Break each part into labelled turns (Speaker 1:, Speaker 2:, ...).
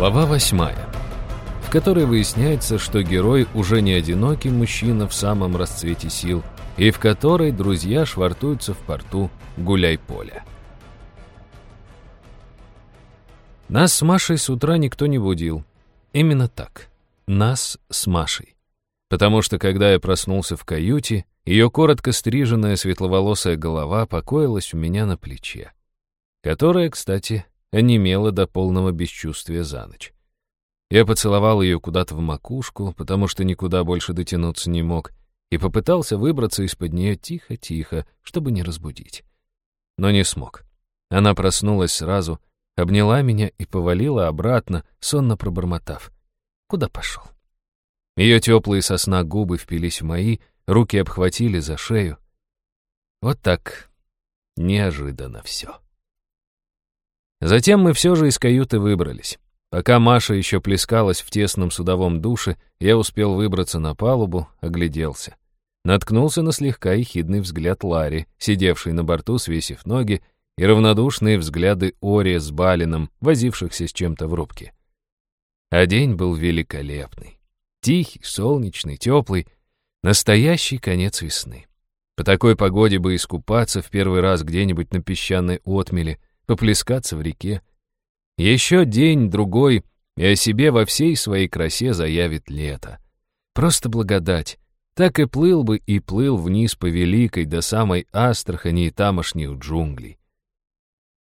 Speaker 1: Глава восьмая, в которой выясняется, что герой уже не одинокий мужчина в самом расцвете сил, и в которой друзья швартуются в порту Гуляй-Поля. Нас с Машей с утра никто не будил. Именно так. Нас с Машей. Потому что, когда я проснулся в каюте, ее коротко стриженная светловолосая голова покоилась у меня на плече. Которая, кстати, онемела до полного бесчувствия за ночь. Я поцеловал ее куда-то в макушку, потому что никуда больше дотянуться не мог, и попытался выбраться из-под нее тихо-тихо, чтобы не разбудить. Но не смог. Она проснулась сразу, обняла меня и повалила обратно, сонно пробормотав. Куда пошел? Ее теплые сосна губы впились в мои, руки обхватили за шею. Вот так неожиданно все. Затем мы все же из каюты выбрались. Пока Маша еще плескалась в тесном судовом душе, я успел выбраться на палубу, огляделся. Наткнулся на слегка ехидный взгляд Ларри, сидевший на борту, свесив ноги, и равнодушные взгляды Ори с Балином, возившихся с чем-то в рубке. А день был великолепный. Тихий, солнечный, теплый, настоящий конец весны. По такой погоде бы искупаться в первый раз где-нибудь на песчаной отмеле, поплескаться в реке. Еще день-другой, и о себе во всей своей красе заявит лето. Просто благодать. Так и плыл бы и плыл вниз по Великой до самой Астрахани и тамошних джунглей.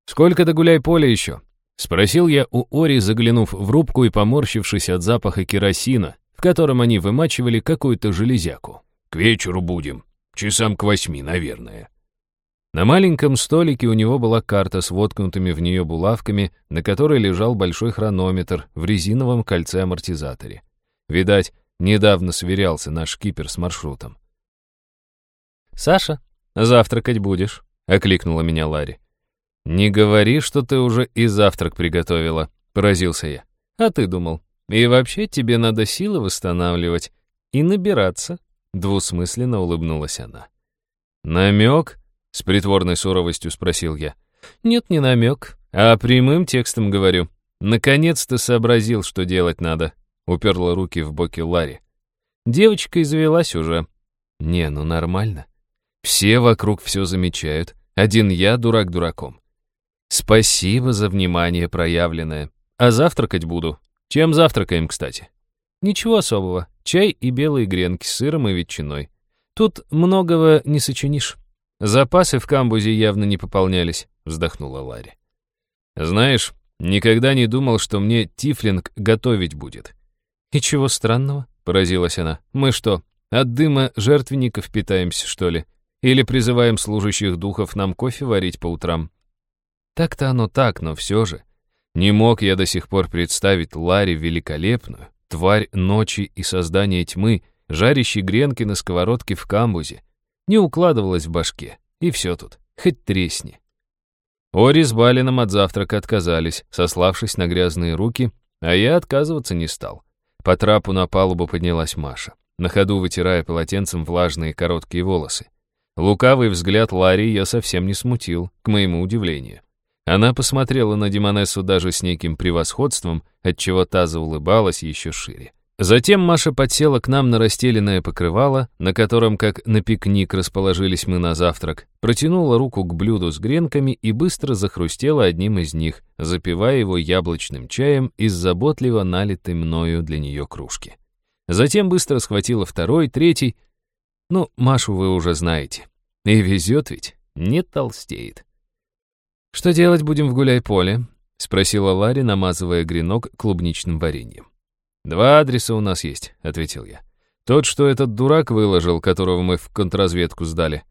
Speaker 1: «Сколько до гуляй-поля еще?» — спросил я у Ори, заглянув в рубку и поморщившись от запаха керосина, в котором они вымачивали какую-то железяку.
Speaker 2: «К вечеру будем. Часам к восьми, наверное».
Speaker 1: На маленьком столике у него была карта с воткнутыми в нее булавками, на которой лежал большой хронометр в резиновом кольце-амортизаторе. Видать, недавно сверялся наш кипер с маршрутом. «Саша, завтракать будешь?» — окликнула меня Ларри. «Не говори, что ты уже и завтрак приготовила», — поразился я. «А ты думал, и вообще тебе надо силы восстанавливать и набираться», — двусмысленно улыбнулась она. «Намек?» — с притворной суровостью спросил я. «Нет, не намек, а прямым текстом говорю. Наконец-то сообразил, что делать надо», — уперла руки в боки Ларри. «Девочка извелась уже». «Не, ну нормально. Все вокруг все замечают. Один я дурак дураком. Спасибо за внимание проявленное. А завтракать буду. Чем завтракаем, кстати? Ничего особого. Чай и белые гренки с сыром и ветчиной. Тут многого не сочинишь. Запасы в камбузе явно не пополнялись, вздохнула Ларри. Знаешь, никогда не думал, что мне Тифлинг готовить будет. И чего странного? Поразилась она. Мы что, от дыма жертвенников питаемся, что ли? Или призываем служащих духов нам кофе варить по утрам? Так-то оно так, но все же. Не мог я до сих пор представить Ларри великолепную, тварь ночи и создание тьмы, жарящей гренки на сковородке в камбузе. Не укладывалось в башке, и все тут, хоть тресни. Ори с Балином от завтрака отказались, сославшись на грязные руки, а я отказываться не стал. По трапу на палубу поднялась Маша, на ходу вытирая полотенцем влажные короткие волосы. Лукавый взгляд Ларри я совсем не смутил, к моему удивлению. Она посмотрела на Демонессу даже с неким превосходством, отчего та заулыбалась еще шире. Затем Маша подсела к нам на расстеленное покрывало, на котором, как на пикник, расположились мы на завтрак, протянула руку к блюду с гренками и быстро захрустела одним из них, запивая его яблочным чаем из заботливо налитой мною для нее кружки. Затем быстро схватила второй, третий. Ну, Машу вы уже знаете. И везет ведь, не толстеет. «Что делать будем в гуляй-поле?» — спросила Ларри, намазывая гренок клубничным вареньем. «Два адреса у нас есть», — ответил я. «Тот, что этот дурак выложил, которого мы в контрразведку сдали».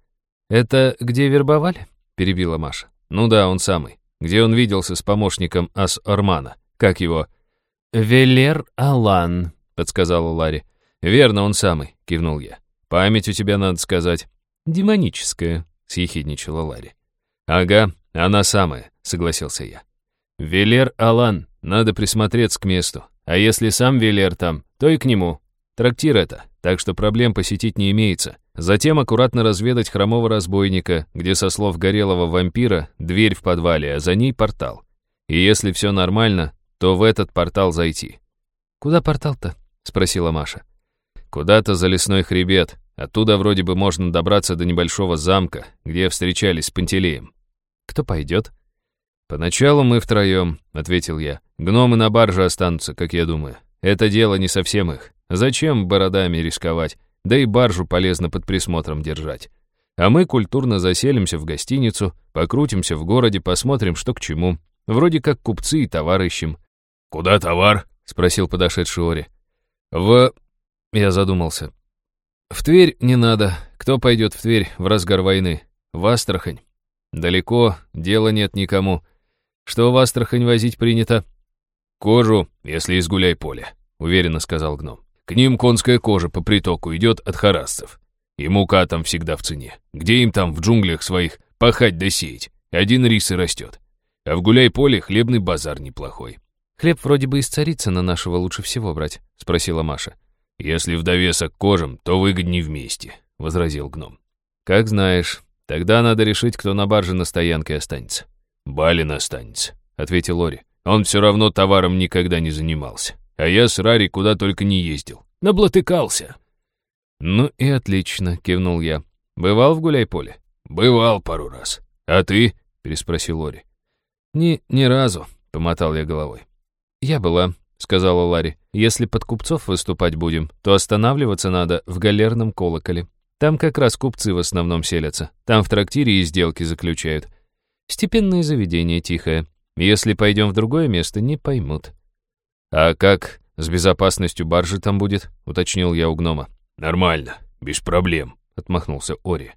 Speaker 1: «Это где вербовали?» — перебила Маша. «Ну да, он самый. Где он виделся с помощником Ас-Армана. Как его?» «Велер Алан», — подсказала Ларри. «Верно, он самый», — кивнул я. «Память у тебя, надо сказать». «Демоническая», — съехидничала Ларри. «Ага, она самая», — согласился я. «Велер Алан, надо присмотреться к месту. А если сам Велер там, то и к нему. Трактир это, так что проблем посетить не имеется. Затем аккуратно разведать хромого разбойника, где, со слов горелого вампира, дверь в подвале, а за ней портал. И если все нормально, то в этот портал зайти.
Speaker 3: «Куда портал-то?» — спросила Маша.
Speaker 1: «Куда-то за лесной хребет. Оттуда вроде бы можно добраться до небольшого замка, где встречались с Пантелеем.
Speaker 3: Кто пойдет?»
Speaker 1: «Поначалу мы втроем», — ответил я. «Гномы на барже останутся, как я думаю. Это дело не совсем их. Зачем бородами рисковать? Да и баржу полезно под присмотром держать. А мы культурно заселимся в гостиницу, покрутимся в городе, посмотрим, что к чему. Вроде как купцы и товар ищем».
Speaker 2: «Куда товар?»
Speaker 1: — спросил подошедший Ори. «В...» — я задумался. «В Тверь не надо. Кто пойдет в Тверь в разгар войны? В Астрахань. Далеко, дела нет никому. Что в Астрахань возить принято?»
Speaker 2: «Кожу, если из гуляй-поля», — уверенно сказал гном. «К ним конская кожа по притоку идет от харасцев. И мука там всегда в цене. Где им там в джунглях своих пахать да сеять? Один рис и растет. А в гуляй-поле хлебный базар неплохой».
Speaker 3: «Хлеб вроде бы из Царицына нашего лучше всего брать», — спросила Маша.
Speaker 2: «Если в довесок кожам, то выгодней вместе», — возразил гном.
Speaker 1: «Как знаешь. Тогда надо решить, кто на барже на стоянке останется».
Speaker 2: «Балин останется», — ответил Лори. «Он все равно товаром никогда не занимался. А я с Рари куда только не ездил. Наблатыкался».
Speaker 1: «Ну и отлично», — кивнул я. «Бывал в гуляй-поле?»
Speaker 2: «Бывал пару раз. А ты?» — переспросил Лори.
Speaker 1: «Ни, ни разу», — помотал я головой.
Speaker 3: «Я была», — сказала Ларри. «Если под купцов выступать будем, то останавливаться надо в галерном колоколе. Там как раз купцы в основном селятся. Там в трактире и сделки заключают. Степенное заведение тихое. Если пойдем в другое место, не поймут.
Speaker 1: «А как с безопасностью баржи там будет?» — уточнил я у гнома.
Speaker 2: «Нормально, без проблем», — отмахнулся Ори.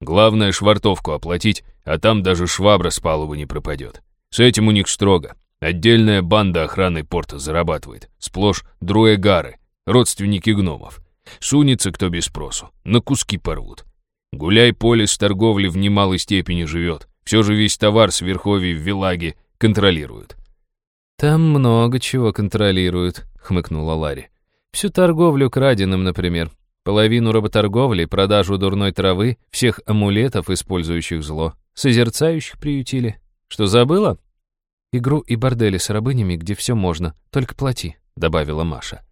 Speaker 2: «Главное швартовку оплатить, а там даже швабра с палубы не пропадет. С этим у них строго. Отдельная банда охраны порта зарабатывает. Сплошь друэгары, родственники гномов. Сунется кто без спросу, на куски порвут. Гуляй поле с торговли в немалой степени живет. Все же весь товар с верховий в Вилаге контролируют.
Speaker 3: «Там много чего контролируют», — хмыкнула Ларри. «Всю торговлю краденым, например. Половину работорговли, продажу дурной травы, всех амулетов, использующих зло. Созерцающих приютили. Что, забыла?» «Игру и бордели с рабынями, где все можно, только плати», — добавила Маша.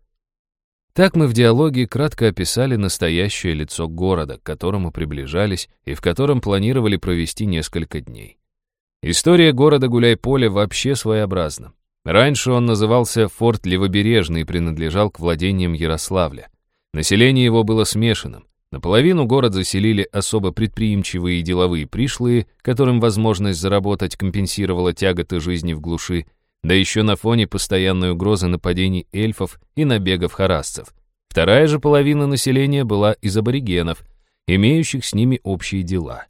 Speaker 1: Так мы в диалоге кратко описали настоящее лицо города, к которому приближались и в котором планировали провести несколько дней. История города Гуляй-Поле вообще своеобразна. Раньше он назывался Форт Левобережный и принадлежал к владениям Ярославля. Население его было смешанным. Наполовину город заселили особо предприимчивые и деловые пришлые, которым возможность заработать компенсировала тяготы жизни в глуши, да еще на фоне постоянной угрозы нападений эльфов и набегов харасцев. Вторая же половина населения была из аборигенов, имеющих с ними общие дела.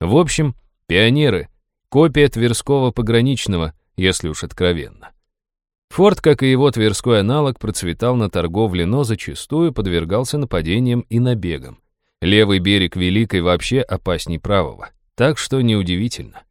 Speaker 1: В общем, пионеры — копия Тверского пограничного, если уж откровенно. Форт, как и его тверской аналог, процветал на торговле, но зачастую подвергался нападениям и набегам. Левый берег Великой вообще опасней правого, так что неудивительно.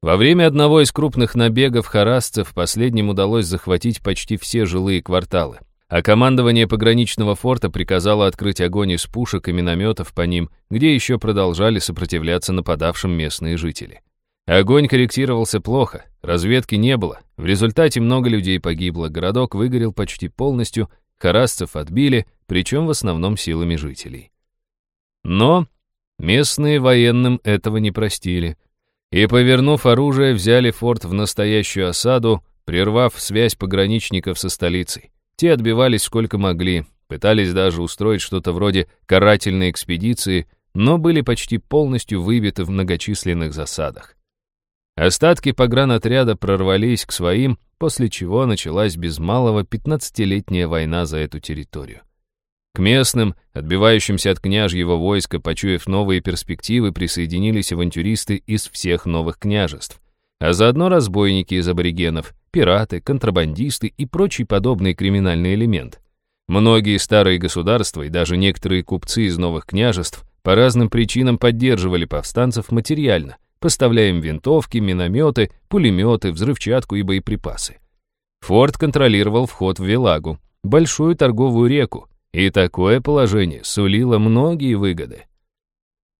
Speaker 1: Во время одного из крупных набегов харасцев последним удалось захватить почти все жилые кварталы, а командование пограничного форта приказало открыть огонь из пушек и минометов по ним, где еще продолжали сопротивляться нападавшим местные жители. Огонь корректировался плохо, разведки не было, в результате много людей погибло, городок выгорел почти полностью, харасцев отбили, причем в основном силами жителей. Но местные военным этого не простили — и, повернув оружие, взяли форт в настоящую осаду, прервав связь пограничников со столицей. Те отбивались сколько могли, пытались даже устроить что-то вроде карательной экспедиции, но были почти полностью выбиты в многочисленных засадах. Остатки погранотряда прорвались к своим, после чего началась без малого 15-летняя война за эту территорию. К местным, отбивающимся от княжьего войска, почуяв новые перспективы, присоединились авантюристы из всех новых княжеств, а заодно разбойники из аборигенов, пираты, контрабандисты и прочий подобный криминальный элемент. Многие старые государства и даже некоторые купцы из новых княжеств по разным причинам поддерживали повстанцев материально, поставляя им винтовки, минометы, пулеметы, взрывчатку и боеприпасы. Форт контролировал вход в Велагу, большую торговую реку, и такое положение сулило многие выгоды.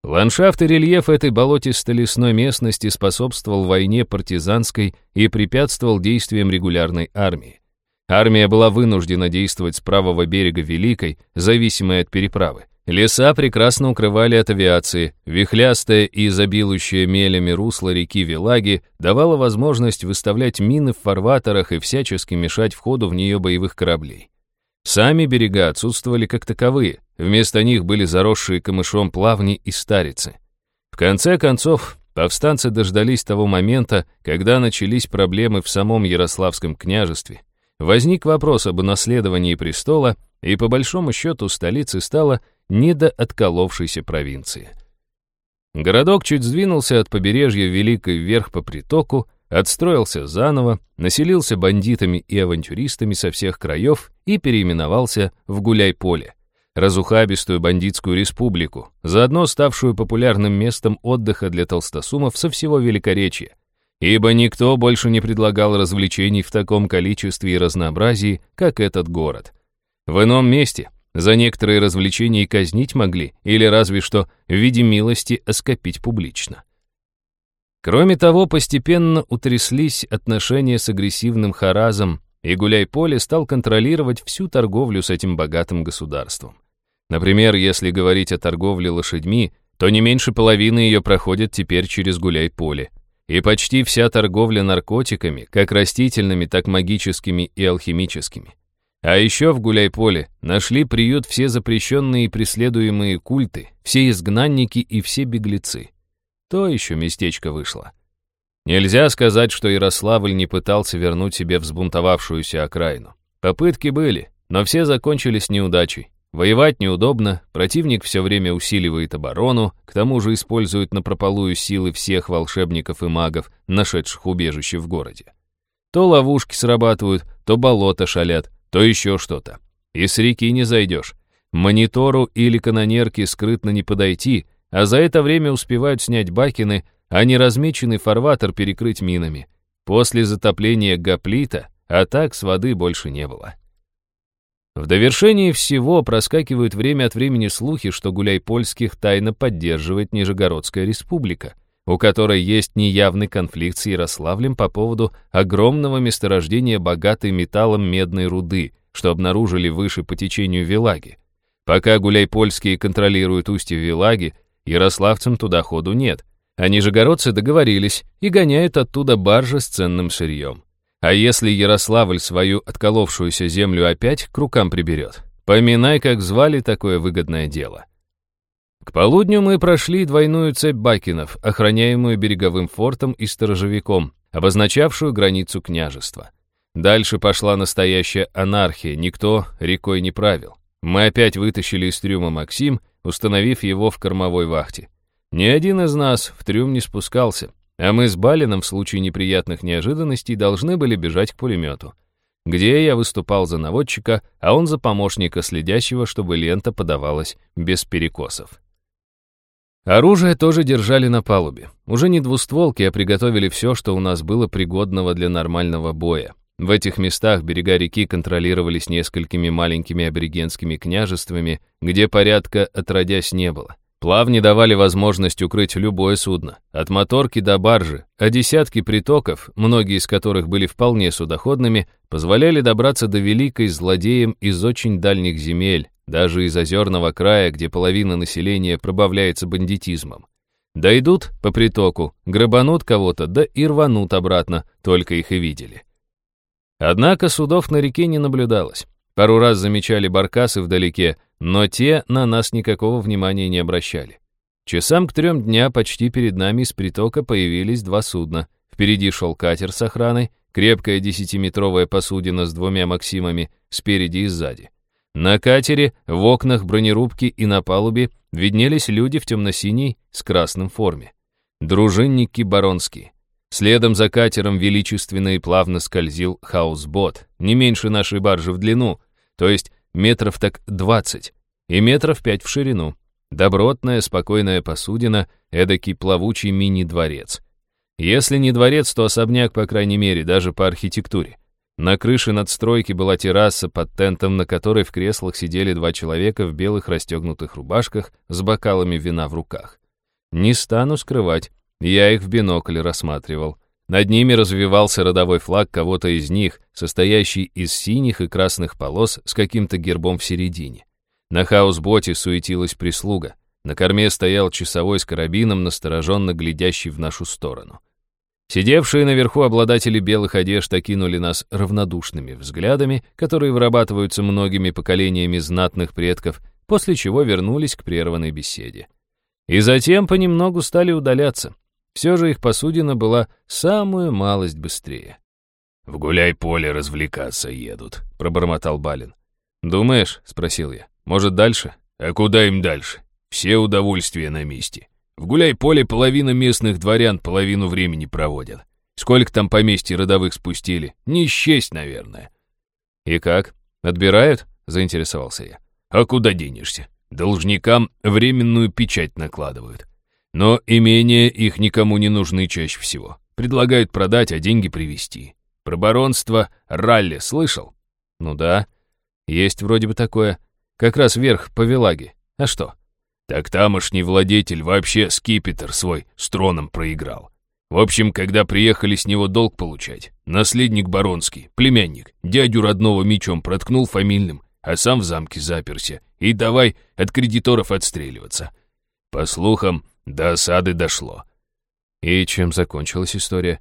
Speaker 1: Ландшафт и рельеф этой болотисто-лесной местности способствовал войне партизанской и препятствовал действиям регулярной армии. Армия была вынуждена действовать с правого берега Великой, зависимой от переправы. Леса прекрасно укрывали от авиации, вихлястое и изобилующее мелями русло реки Вилаги давало возможность выставлять мины в фарватерах и всячески мешать входу в нее боевых кораблей. Сами берега отсутствовали как таковые, вместо них были заросшие камышом плавни и старицы. В конце концов, повстанцы дождались того момента, когда начались проблемы в самом Ярославском княжестве. Возник вопрос об унаследовании престола, и по большому счету столицей стала недоотколовшейся провинции. Городок чуть сдвинулся от побережья Великой вверх по притоку, отстроился заново, населился бандитами и авантюристами со всех краев и переименовался в Гуляй-Поле, разухабистую бандитскую республику, заодно ставшую популярным местом отдыха для толстосумов со всего Великоречья, ибо никто больше не предлагал развлечений в таком количестве и разнообразии, как этот город. В ином месте за некоторые развлечения и казнить могли, или разве что в виде милости оскопить публично. Кроме того, постепенно утряслись отношения с агрессивным Харазом, и Гуляй-Поле стал контролировать всю торговлю с этим богатым государством. Например, если говорить о торговле лошадьми, то не меньше половины ее проходит теперь через Гуляй-Поле. И почти вся торговля наркотиками, как растительными, так магическими и алхимическими. А еще в Гуляй-Поле нашли приют все запрещенные и преследуемые культы, все изгнанники и все беглецы. То еще местечко вышло. Нельзя сказать, что Ярославль не пытался вернуть себе взбунтовавшуюся окраину. Попытки были, но все закончились неудачей. Воевать неудобно, противник все время усиливает оборону, к тому же использует напропалую силы всех волшебников и магов, нашедших убежище в городе. То ловушки срабатывают, то болота шалят, то еще что-то. И с реки не зайдешь. Монитору или канонерке скрытно не подойти, а за это время успевают снять бакины, а не размеченный фарватер перекрыть минами. После затопления гоплита атак с воды больше не было. В довершении всего проскакивают время от времени слухи, что гуляй-польских тайно поддерживает Нижегородская республика, у которой есть неявный конфликт с Ярославлем по поводу огромного месторождения богатой металлом медной руды, что обнаружили выше по течению Вилаги. Пока гуляй-польские контролируют устье Вилаги, Ярославцам туда ходу нет, а нижегородцы договорились и гоняют оттуда баржи с ценным сырьем. А если Ярославль свою отколовшуюся землю опять к рукам приберет, поминай, как звали такое выгодное дело. К полудню мы прошли двойную цепь бакинов, охраняемую береговым фортом и сторожевиком, обозначавшую границу княжества. Дальше пошла настоящая анархия, никто рекой не правил. Мы опять вытащили из трюма Максим, установив его в кормовой вахте. Ни один из нас в трюм не спускался, а мы с Балином в случае неприятных неожиданностей должны были бежать к пулемету, где я выступал за наводчика, а он за помощника, следящего, чтобы лента подавалась без перекосов. Оружие тоже держали на палубе. Уже не двустволки, а приготовили все, что у нас было пригодного для нормального боя. В этих местах берега реки контролировались несколькими маленькими аборигенскими княжествами, где порядка отродясь не было. Плавни давали возможность укрыть любое судно, от моторки до баржи, а десятки притоков, многие из которых были вполне судоходными, позволяли добраться до великой злодеям из очень дальних земель, даже из озерного края, где половина населения пробавляется бандитизмом. Дойдут по притоку, грабанут кого-то, да и рванут обратно, только их и видели. Однако судов на реке не наблюдалось. Пару раз замечали баркасы вдалеке, но те на нас никакого внимания не обращали. Часам к трем дня почти перед нами из притока появились два судна. Впереди шел катер с охраной, крепкая десятиметровая посудина с двумя Максимами спереди и сзади. На катере, в окнах бронерубки и на палубе виднелись люди в темно-синей с красным форме. Дружинники баронские. Следом за катером величественно и плавно скользил хаусбот, не меньше нашей баржи в длину, то есть метров так двадцать, и метров пять в ширину. Добротная, спокойная посудина, эдакий плавучий мини-дворец. Если не дворец, то особняк, по крайней мере, даже по архитектуре. На крыше надстройки была терраса под тентом, на которой в креслах сидели два человека в белых расстегнутых рубашках с бокалами вина в руках.
Speaker 3: Не стану скрывать, я их в бинокль рассматривал. Над ними развивался родовой флаг кого-то из них, состоящий из синих и красных полос с каким-то гербом в середине. На хаусботе суетилась прислуга. На корме стоял часовой с карабином, настороженно глядящий в нашу сторону. Сидевшие наверху обладатели белых одежд окинули нас равнодушными взглядами, которые вырабатываются многими поколениями знатных предков, после чего вернулись к прерванной беседе. И затем понемногу стали удаляться. Все же их посудина была самую малость быстрее.
Speaker 2: «В гуляй-поле развлекаться едут», — пробормотал Балин.
Speaker 3: «Думаешь?» — спросил я. «Может, дальше?»
Speaker 2: «А куда им дальше? Все удовольствия на месте. В гуляй-поле половина местных дворян половину времени проводят. Сколько там поместьй родовых спустили? Не счесть, наверное».
Speaker 3: «И как? Отбирают?» — заинтересовался я.
Speaker 2: «А куда денешься? Должникам временную печать накладывают. Но имения их никому не нужны чаще всего. Предлагают продать, а деньги привезти. Про баронство Ралли слышал?
Speaker 3: Ну да. Есть вроде бы такое. Как раз вверх по Вилаге. А что?
Speaker 2: Так тамошний владетель вообще скипетр свой с троном проиграл. В общем, когда приехали с него долг получать, наследник баронский, племянник, дядю родного мечом проткнул фамильным, а сам в замке заперся. И давай от кредиторов отстреливаться. По слухам, до осады дошло.
Speaker 3: И чем закончилась история?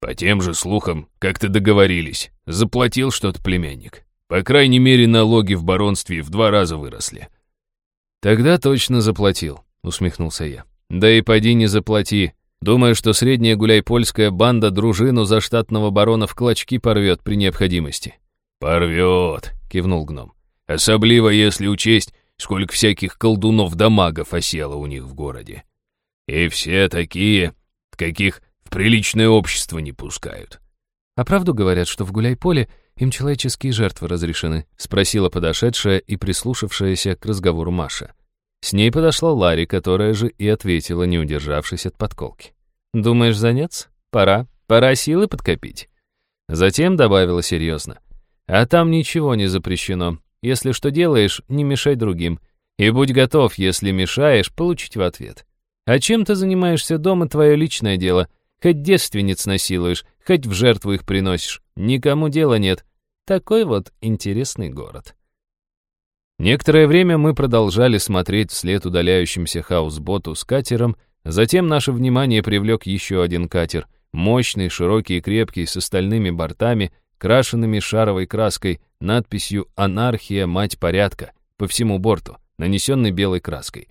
Speaker 2: По тем же слухам, как-то договорились. Заплатил что-то племянник. По крайней мере, налоги в баронстве в два раза выросли.
Speaker 3: Тогда точно заплатил, усмехнулся я. Да и поди не заплати. Думаю, что средняя гуляй-польская банда дружину за штатного барона в клочки порвет при необходимости.
Speaker 2: «Порвет», — кивнул гном. «Особливо, если учесть, сколько всяких колдунов да осело у них в городе. И все такие, каких в приличное общество не пускают.
Speaker 3: «А правду говорят, что в гуляй-поле им человеческие жертвы разрешены?» — спросила подошедшая и прислушавшаяся к разговору Маша. С ней подошла Ларри, которая же и ответила, не удержавшись от подколки. «Думаешь заняться? Пора. Пора силы подкопить». Затем добавила серьезно. «А там ничего не запрещено. Если что делаешь, не мешай другим. И будь готов, если мешаешь, получить в ответ. А чем ты занимаешься дома, твое личное дело. Хоть девственниц насилуешь, хоть в жертву их приносишь. Никому дела нет. Такой вот интересный город. Некоторое время мы продолжали смотреть вслед удаляющимся хаусботу с катером, затем наше внимание привлек еще один катер, мощный, широкий и крепкий, с остальными бортами, крашенными шаровой краской, надписью «Анархия, мать порядка» по всему борту, нанесенной белой краской.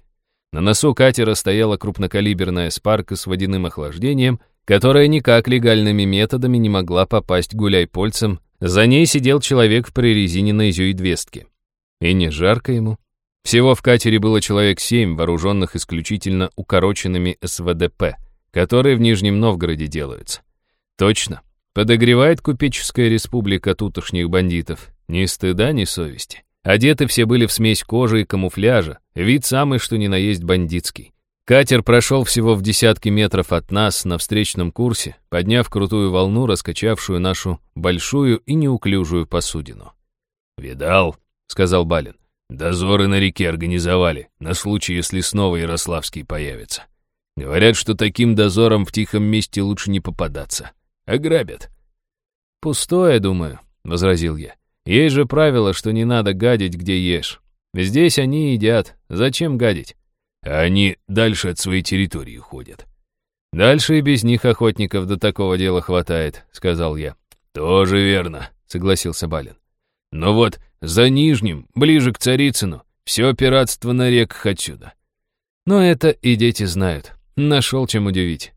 Speaker 3: На носу катера стояла крупнокалиберная спарка с водяным охлаждением, которая никак легальными методами не могла попасть гуляй-польцам. За ней сидел человек в прорезиненной зюидвестке. И не жарко ему. Всего в катере было человек семь, вооруженных исключительно укороченными СВДП, которые в Нижнем Новгороде делаются. Точно. Подогревает купеческая республика тутошних бандитов. Ни стыда, ни совести. Одеты все были в смесь кожи и камуфляжа, вид самый что ни на есть бандитский. Катер прошел всего в десятки метров от нас на встречном курсе, подняв крутую волну, раскачавшую нашу большую и неуклюжую посудину.
Speaker 2: «Видал», — сказал Балин, — «дозоры на реке организовали, на случай, если снова Ярославский появится. Говорят, что таким дозором в тихом месте лучше не попадаться. Ограбят».
Speaker 3: «Пустое, думаю», — возразил я. Есть же правило, что не надо гадить, где ешь. Здесь они едят. Зачем гадить?
Speaker 2: А они дальше от своей территории ходят.
Speaker 3: Дальше и без них охотников до такого дела хватает, сказал я.
Speaker 2: Тоже верно, согласился Балин. Но вот за Нижним, ближе к Царицыну, все пиратство на реках отсюда.
Speaker 3: Но это и дети знают. Нашел чем удивить.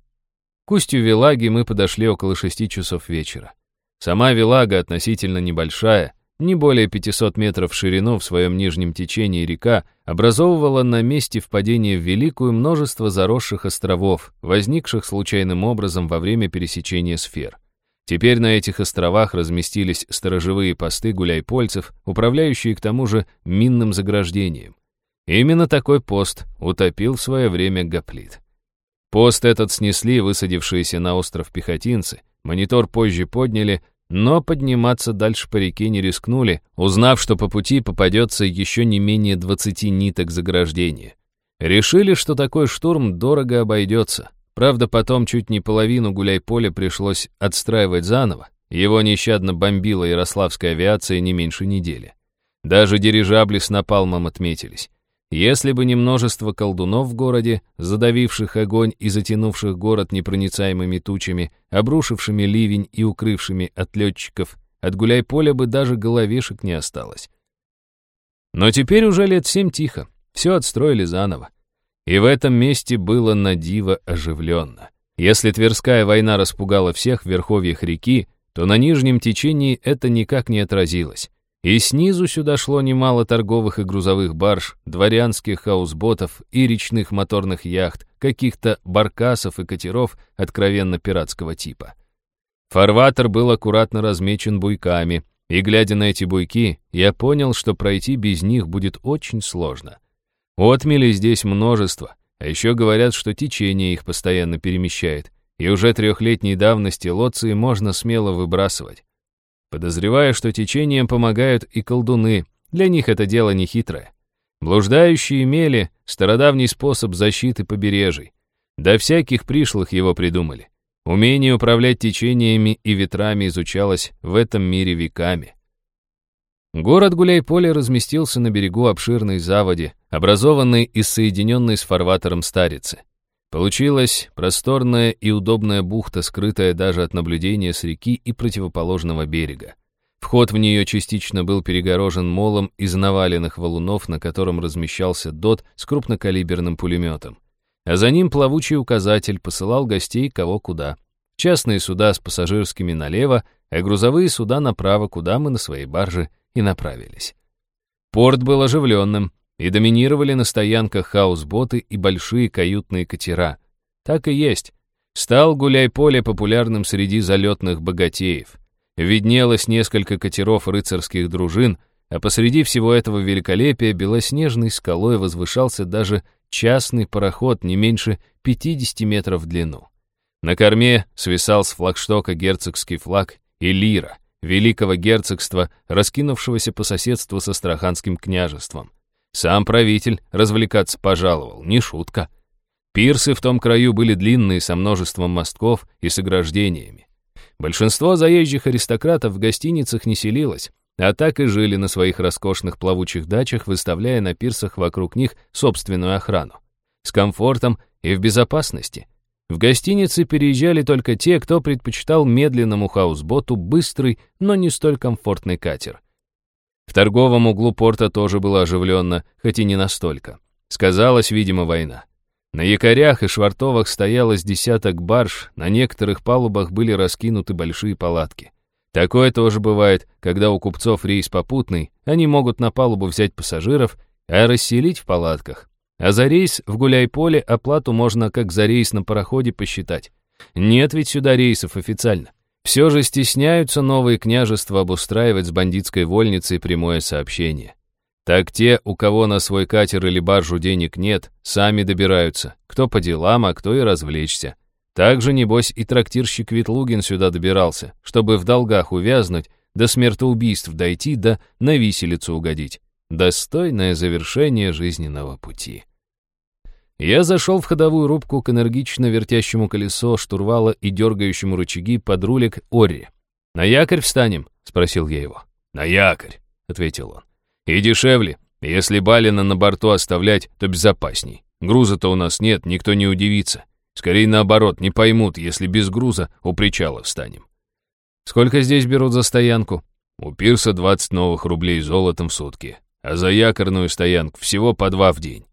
Speaker 3: К устью Вилаги мы подошли около шести часов вечера. Сама Вилага относительно небольшая, не более 500 метров в ширину в своем нижнем течении река образовывала на месте впадения в Великую множество заросших островов, возникших случайным образом во время пересечения сфер. Теперь на этих островах разместились сторожевые посты гуляйпольцев, управляющие к тому же минным заграждением. Именно такой пост утопил в свое время Гоплит. Пост этот снесли высадившиеся на остров пехотинцы, монитор позже подняли, но подниматься дальше по реке не рискнули, узнав, что по пути попадется еще не менее 20 ниток заграждения. Решили, что такой штурм дорого обойдется. Правда, потом чуть не половину гуляй-поля пришлось отстраивать заново. Его нещадно бомбила ярославская авиация не меньше недели. Даже дирижабли с напалмом отметились. Если бы не множество колдунов в городе, задавивших огонь и затянувших город непроницаемыми тучами, обрушившими ливень и укрывшими от летчиков, от гуляй-поля бы даже головешек не осталось. Но теперь уже лет семь тихо, все отстроили заново. И в этом месте было на диво оживленно. Если Тверская война распугала всех в верховьях реки, то на нижнем течении это никак не отразилось. И снизу сюда шло немало торговых и грузовых барж, дворянских хаусботов и речных моторных яхт, каких-то баркасов и катеров откровенно пиратского типа. Фарватер был аккуратно размечен буйками, и, глядя на эти буйки, я понял, что пройти без них будет очень сложно. Отмели здесь множество, а еще говорят, что течение их постоянно перемещает, и уже трехлетней давности лоции можно смело выбрасывать. Подозревая, что течением помогают и колдуны, для них это дело не хитрое. Блуждающие мели — стародавний способ защиты побережий. До всяких пришлых его придумали. Умение управлять течениями и ветрами изучалось в этом мире веками. Город Гуляй-Поле разместился на берегу обширной заводи, образованной и соединенной с фарватером Старицы. Получилась просторная и удобная бухта, скрытая даже от наблюдения с реки и противоположного берега. Вход в нее частично был перегорожен молом из наваленных валунов, на котором размещался ДОТ с крупнокалиберным пулеметом. А за ним плавучий указатель посылал гостей кого куда. Частные суда с пассажирскими налево, а грузовые суда направо, куда мы на своей барже и направились. Порт был оживленным, и доминировали на стоянках хаусботы и большие каютные катера. Так и есть. Стал гуляй-поле популярным среди залетных богатеев. Виднелось несколько катеров рыцарских дружин, а посреди всего этого великолепия белоснежной скалой возвышался даже частный пароход не меньше 50 метров в длину. На корме свисал с флагштока герцогский флаг и лира, великого герцогства, раскинувшегося по соседству со Астраханским княжеством. Сам правитель развлекаться пожаловал, не шутка. Пирсы в том краю были длинные, со множеством мостков и с ограждениями. Большинство заезжих аристократов в гостиницах не селилось, а так и жили на своих роскошных плавучих дачах, выставляя на пирсах вокруг них собственную охрану. С комфортом и в безопасности. В гостиницы переезжали только те, кто предпочитал медленному хаусботу быстрый, но не столь комфортный катер. В торговом углу порта тоже было оживленно, хоть и не настолько. Сказалась, видимо, война. На якорях и швартовах стоялось десяток барж, на некоторых палубах были раскинуты большие палатки. Такое тоже бывает, когда у купцов рейс попутный, они могут на палубу взять пассажиров, а расселить в палатках. А за рейс в гуляй-поле оплату можно как за рейс на пароходе посчитать. Нет ведь сюда рейсов официально. Все же стесняются новые княжества обустраивать с бандитской вольницей прямое сообщение. Так те, у кого на свой катер или баржу денег нет, сами добираются, кто по делам, а кто и развлечься. Также, небось, и трактирщик Ветлугин сюда добирался, чтобы в долгах увязнуть, до смертоубийств дойти, да на виселицу угодить. Достойное завершение жизненного пути. Я зашел в ходовую рубку к энергично вертящему колесо штурвала и дергающему рычаги под рулик Орри. «На якорь встанем?» — спросил я его.
Speaker 2: «На якорь», — ответил он.
Speaker 3: «И дешевле. Если Балина на борту оставлять, то безопасней. Груза-то у нас нет, никто не удивится. Скорее наоборот, не поймут, если без груза у причала встанем». «Сколько здесь берут за стоянку?»
Speaker 2: «У пирса 20 новых рублей золотом в сутки, а за якорную стоянку всего по два в день».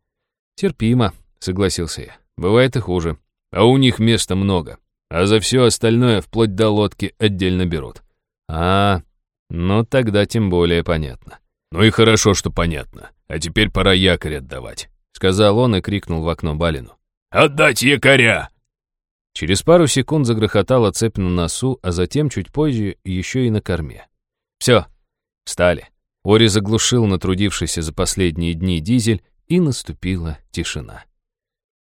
Speaker 3: «Терпимо», согласился я. Бывает и хуже.
Speaker 2: А у них места много. А за все остальное, вплоть до лодки, отдельно берут.
Speaker 3: А, ну тогда тем более понятно.
Speaker 2: Ну и хорошо, что понятно. А теперь пора якорь отдавать. Сказал он и крикнул в окно Балину. «Отдать якоря!»
Speaker 3: Через пару секунд загрохотала цепь на носу, а затем, чуть позже, еще и на корме. Все, встали. Ори заглушил натрудившийся за последние дни дизель, и наступила тишина.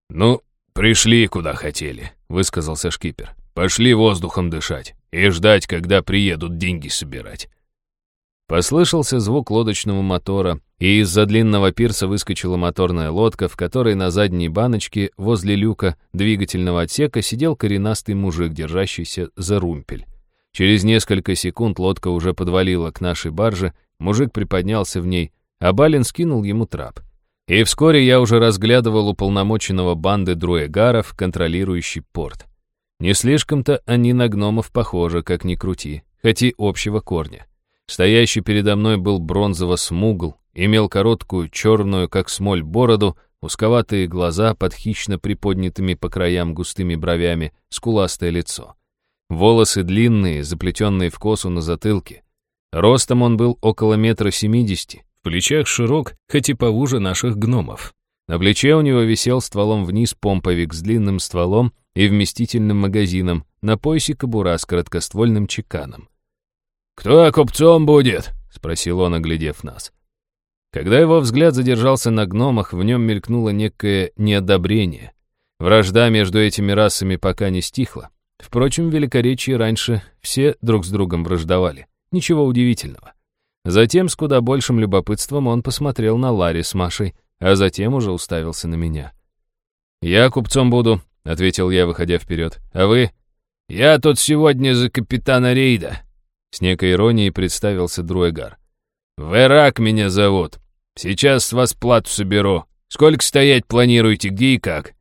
Speaker 2: «Ну, пришли куда хотели», — высказался шкипер. «Пошли воздухом дышать и ждать, когда приедут деньги собирать».
Speaker 3: Послышался звук лодочного мотора, и из-за длинного пирса выскочила моторная лодка, в которой на задней баночке возле люка двигательного отсека сидел коренастый мужик, держащийся за румпель. Через несколько секунд лодка уже подвалила к нашей барже, мужик приподнялся в ней, а Балин скинул ему трап. И вскоре я уже разглядывал уполномоченного банды друэгаров, контролирующий порт. Не слишком-то они на гномов похожи, как ни крути, хоть и общего корня. Стоящий передо мной был бронзово-смугл, имел короткую, черную, как смоль, бороду, узковатые глаза под хищно приподнятыми по краям густыми бровями, скуластое лицо. Волосы длинные, заплетенные в косу на затылке. Ростом он был около метра семидесяти, в плечах широк, хоть и повуже наших гномов. На плече у него висел стволом вниз помповик с длинным стволом и вместительным магазином, на поясе кобура с короткоствольным чеканом.
Speaker 2: «Кто купцом будет?» — спросил он, оглядев нас.
Speaker 3: Когда его взгляд задержался на гномах, в нем мелькнуло некое неодобрение. Вражда между этими расами пока не стихла, Впрочем, в Великоречии раньше все друг с другом враждовали. Ничего удивительного. Затем с куда большим любопытством он посмотрел на Ларри с Машей, а затем уже уставился на меня. «Я купцом буду», — ответил я, выходя вперед. «А вы?»
Speaker 2: «Я тут сегодня за капитана рейда», —
Speaker 3: с некой иронией представился Друэгар.
Speaker 2: «Верак меня зовут. Сейчас с вас плату соберу. Сколько стоять планируете, где и как?»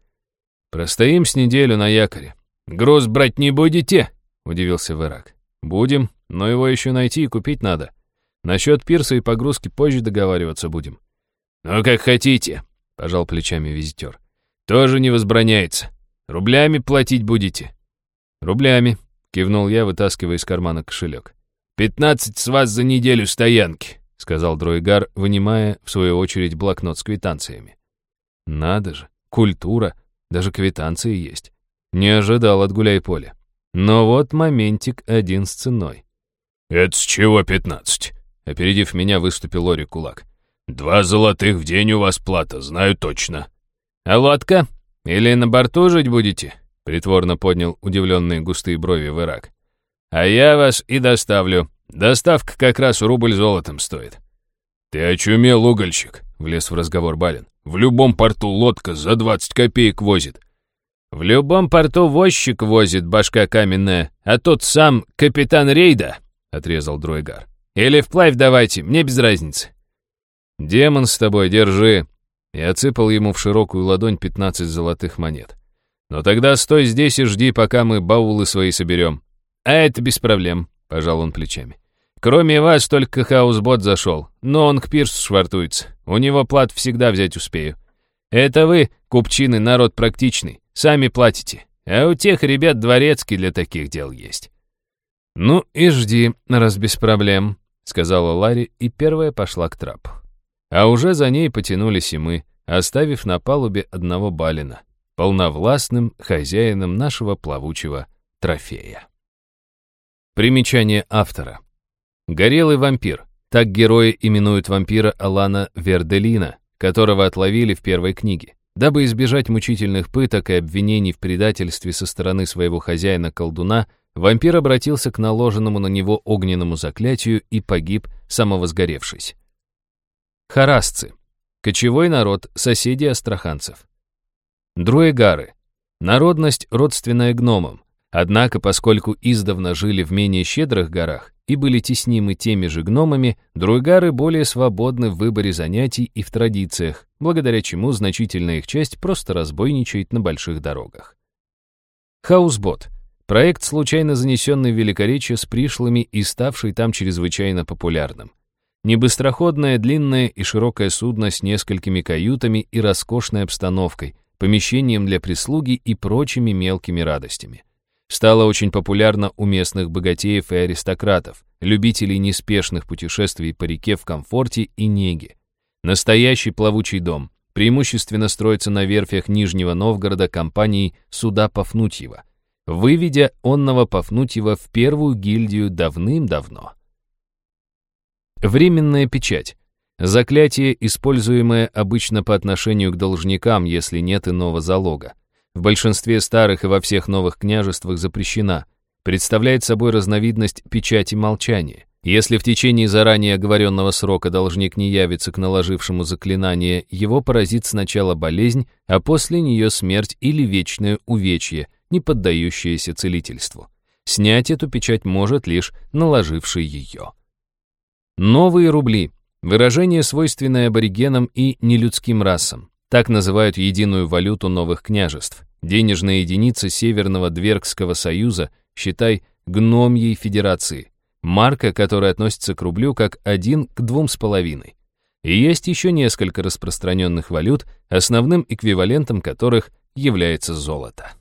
Speaker 3: «Простоим с неделю на якоре.
Speaker 2: «Груз брать не будете?»
Speaker 3: — удивился Верак. «Будем, но его еще найти и купить надо. Насчет пирса и погрузки позже договариваться будем».
Speaker 2: «Ну, как хотите», — пожал плечами визитер. «Тоже не возбраняется. Рублями платить будете?»
Speaker 3: «Рублями», — кивнул я, вытаскивая из кармана кошелек.
Speaker 2: «Пятнадцать с вас за неделю стоянки», — сказал Дроигар, вынимая, в свою очередь, блокнот с квитанциями.
Speaker 3: «Надо же, культура, даже квитанции есть». Не ожидал от гуляй-поля. Но вот моментик один с ценой.
Speaker 2: «Это с чего пятнадцать?» Опередив меня, выступил Лори Кулак. «Два золотых в день у вас плата, знаю точно».
Speaker 3: «А лодка? Или на борту жить будете?» Притворно поднял удивленные густые брови в Ирак. «А я вас и доставлю. Доставка как раз рубль золотом стоит».
Speaker 2: «Ты очумел, угольщик», — влез в разговор Балин. «В любом порту лодка за двадцать копеек возит.
Speaker 3: В любом порту возчик возит башка каменная, а тот сам капитан рейда, отрезал Дройгар. Или вплавь давайте, мне без разницы. Демон с тобой, держи. И отсыпал ему в широкую ладонь пятнадцать золотых монет. Но тогда стой здесь и жди, пока мы баулы свои соберем. А это без проблем, пожал он плечами. Кроме вас только хаусбот зашел, но он к пирсу швартуется. У него плат всегда взять успею. Это вы, купчины, народ практичный. Сами платите. А у тех ребят дворецкий для таких дел есть». «Ну и жди, раз без проблем», — сказала Ларри, и первая пошла к трапу. А уже за ней потянулись и мы, оставив на палубе одного балина, полновластным хозяином нашего плавучего трофея. Примечание автора. Горелый вампир. Так герои именуют вампира Алана Верделина, которого отловили в первой книге. Дабы избежать мучительных пыток и обвинений в предательстве со стороны своего хозяина-колдуна, вампир обратился к наложенному на него огненному заклятию и погиб, самовозгоревшись. Харасцы. Кочевой народ, соседи астраханцев. Друэгары. Народность, родственная гномам. Однако, поскольку издавна жили в менее щедрых горах и были теснимы теми же гномами, друэгары более свободны в выборе занятий и в традициях, благодаря чему значительная их часть просто разбойничает на больших дорогах. Хаусбот — проект, случайно занесенный в Великоречье с пришлыми и ставший там чрезвычайно популярным. Небыстроходное, длинное и широкое судно с несколькими каютами и роскошной обстановкой, помещением для прислуги и прочими мелкими радостями — стала очень популярна у местных богатеев и аристократов, любителей неспешных путешествий по реке в комфорте и неге. Настоящий плавучий дом преимущественно строится на верфях Нижнего Новгорода компанией Суда Пафнутьева, выведя онного Пафнутьева в первую гильдию давным-давно. Временная печать. Заклятие, используемое обычно по отношению к должникам, если нет иного залога в большинстве старых и во всех новых княжествах запрещена, представляет собой разновидность печати молчания. Если в течение заранее оговоренного срока должник не явится к наложившему заклинание, его поразит сначала болезнь, а после нее смерть или вечное увечье, не поддающееся целительству. Снять эту печать может лишь наложивший ее. Новые рубли – выражение, свойственное аборигенам и нелюдским расам. Так называют единую валюту новых княжеств. Денежная единица Северного Двергского союза, считай, гномьей федерации марка, которая относится к рублю как один к двум с половиной. И есть еще несколько распространенных валют, основным эквивалентом которых является золото.